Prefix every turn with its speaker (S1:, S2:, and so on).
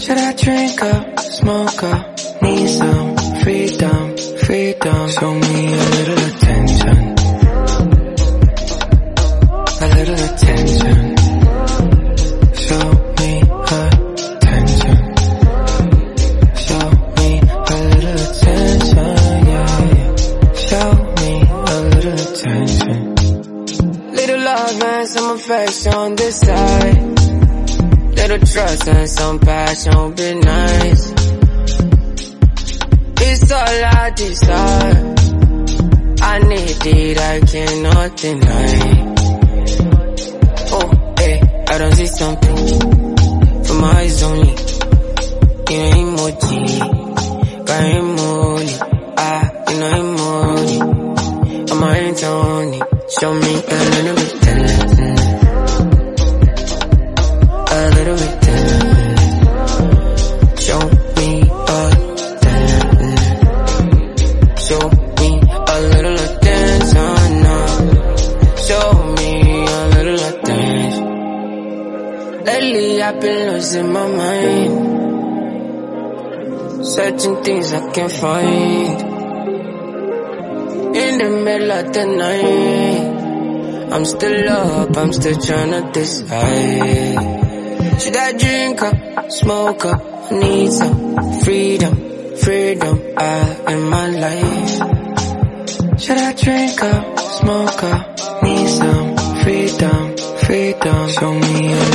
S1: Should I drink up, smoke up, need some freedom, freedom? Show me a little attention, a little attention. Show me attention. Show me a little attention, yeah. Show me a little attention.
S2: Little love and some affection on this side. Little trust and some passion would be nice. It's all I desire. I need it, I cannot deny. Oh, hey, I don't see something from my eyes only. You know emoji, got emoji, ah, you know emoji. I'm a it, show me a little bit Show me a tender, show me a little attention uh, now. Show me a little attention. Lately I've been losing my mind. Searching things I can't find. In the middle of the night, I'm still up, I'm still trying to decide. Should I drink up, smoke up, need some freedom, freedom out in my life?
S1: Should I drink up, smoke up, need some freedom, freedom? Show me